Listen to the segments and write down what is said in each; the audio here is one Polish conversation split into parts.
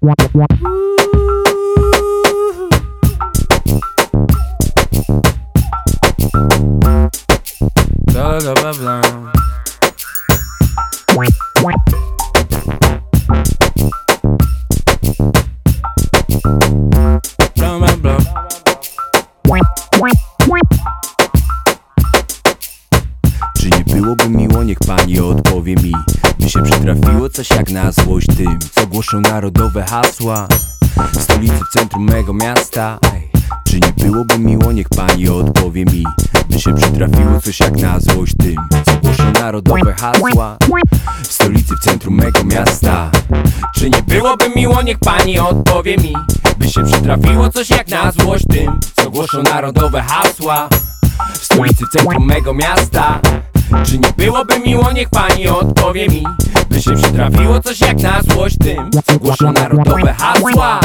Ooh. Blah blah blah. Się przytrafiło coś jak na złość tym Co głoszą narodowe hasła. W stolicy, centrum mego miasta. Czy nie byłoby miło, niech pani odpowie mi. By się przytrafiło coś jak na złość tym Co głoszą narodowe hasła. W stolicy, w centrum mego miasta. Czy nie byłoby miło, niech pani odpowie mi. By się przytrafiło coś jak na złość tym Co głoszą narodowe hasła. W stolicy centrum mego miasta Czy nie byłoby miło, niech pani odpowie mi? By się przytrafiło coś jak na złość tym. Co głoszą narodowe hasła.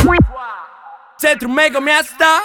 Centrum mego miasta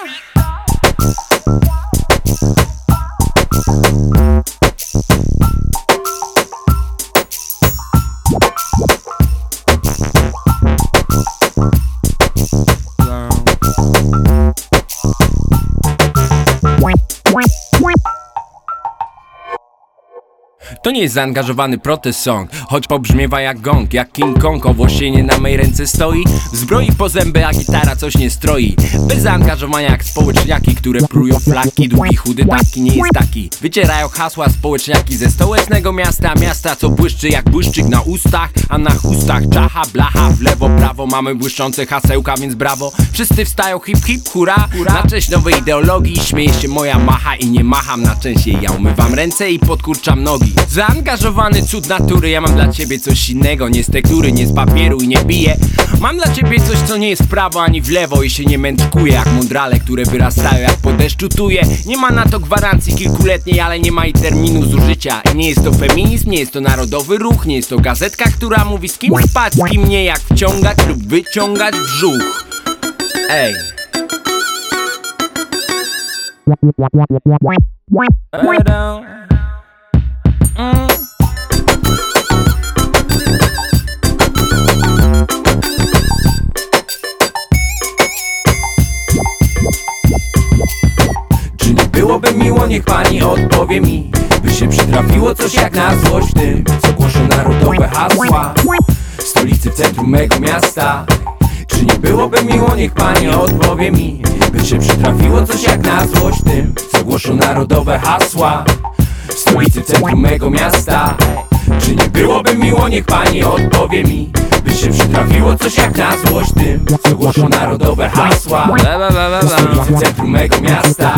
To nie jest zaangażowany protest song Choć pobrzmiewa jak gong, jak King Kong Owłosienie na mej ręce stoi. Zbroi po zęby, a gitara coś nie stroi. Bez zaangażowania jak społeczniaki Które prują flaki, długi chudy taki nie jest taki. Wycierają hasła społeczniaki ze stołecznego miasta Miasta co błyszczy jak błyszczyk na ustach A na chustach czacha, blacha. W lewo, prawo mamy błyszczące hasełka, więc brawo. Wszyscy wstają hip hip, hura, Na cześć nowej ideologii Śmieje się moja macha i nie macham na część jej. Ja umywam ręce i podkurczam nogi Zaangażowany cud natury Ja mam dla ciebie coś innego. Nie z tektury, nie z papieru i nie biję Mam dla ciebie coś, co nie jest w prawo ani w lewo I się nie mędrkuje jak mądrale, które wyrastają jak po deszczu tuje. Nie ma na to gwarancji kilkuletniej, ale nie ma i terminu zużycia. I nie jest to feminizm, nie jest to narodowy ruch Nie jest to gazetka, która mówi z kim spać, z kim nie Jak wciągać lub wyciągać brzuch. Ej. Ba-dum. Niech pani odpowie mi. By się przytrafiło coś jak na złość tym Co głoszą narodowe hasła. W stolicy, w centrum mego miasta. Czy nie byłoby miło, niech pani odpowie mi. By się przytrafiło coś jak na złość tym Co głoszą narodowe hasła. W stolicy, w centrum mego miasta. Czy nie byłoby miło, niech pani odpowie mi się przytrafiło coś jak na złość tym. Co głoszą narodowe hasła. Stolicy, w centrum mego miasta.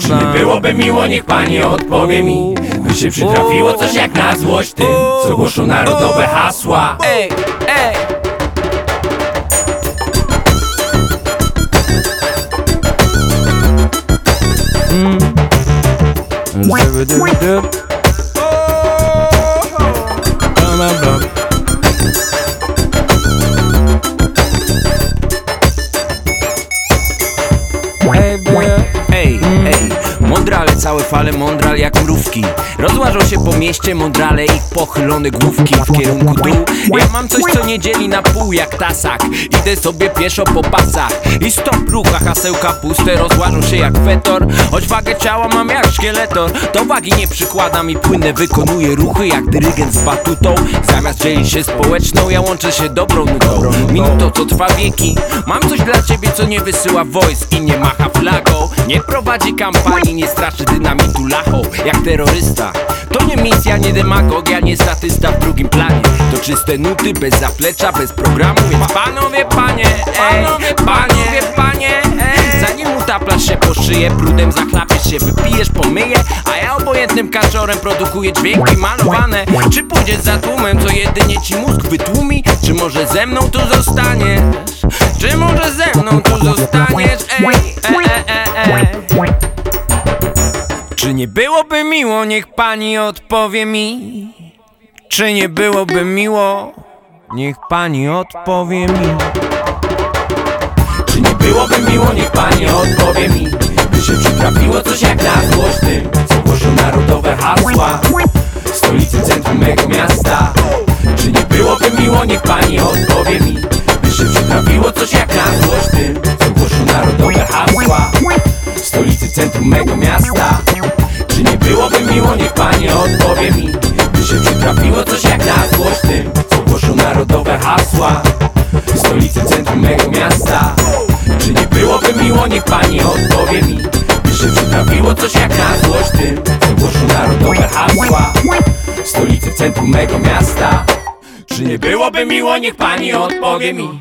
Czy nie byłoby miło, niech pani odpowie mi? By się przytrafiło coś jak na złość tym. Co głoszą narodowe hasła. Ej, ej. Bla, Ej, bla. Mądrale, całe fale mądral jak mrówki. Rozłażą się po mieście mądrale ich pochylone główki w kierunku dół. Ja mam coś co nie dzieli na pół jak tasak. Idę sobie pieszo po pasach. I stop rucha, hasełka puste rozłażą się jak fetor Choć wagę ciała mam jak szkieletor Do wagi nie przykładam i płynne wykonuję ruchy jak dyrygent z batutą. Zamiast dzielić się społeczną ja łączę się dobrą nutą. Minutą co trwa wieki. Mam coś dla ciebie co nie wysyła wojsk i nie macha flagą. Nie prowadzi kampanii, nie straszy dynamitu lachą Jak terrorysta To nie misja, nie demagogia, nie statysta w drugim planie To czyste nuty, bez zaplecza, bez programu Więc panowie, panie, ej, panowie, panie ej. Zanim utaplasz się po szyję, brudem zachlapiesz się, wypijesz, pomyję A ja obojętnym kaczorem produkuję dźwięki malowane Czy pójdziesz za tłumem, co jedynie ci mózg wytłumi? Czy może ze mną tu zostaniesz? Czy może ze mną tu zostaniesz? Ej, e, e, e, e. Czy nie byłoby miło, niech pani odpowie mi? Czy nie byłoby miło? Niech pani odpowie mi. Czy nie byłoby miło, niech pani odpowie mi? By się przytrafiło coś jak na złość tym, co głoszą narodowe hasła W stolicy, centrum mego miasta Czy nie byłoby miło, niech pani odpowie mi? By się przytrafiło coś jak na złość tym Co głoszą narodowe hasła Stolicy centrum mego miasta. Czy nie byłoby miło, niech pani odpowie mi. By się przytrafiło coś jak na złość tym Co głoszą narodowe hasła. Stolicy centrum mego miasta. Czy nie byłoby miło, niech pani odpowie mi. By się przytrafiło coś jak na złość tym Co głoszą narodowe hasła. Stolicy centrum mego miasta. Czy nie byłoby miło, niech pani odpowie mi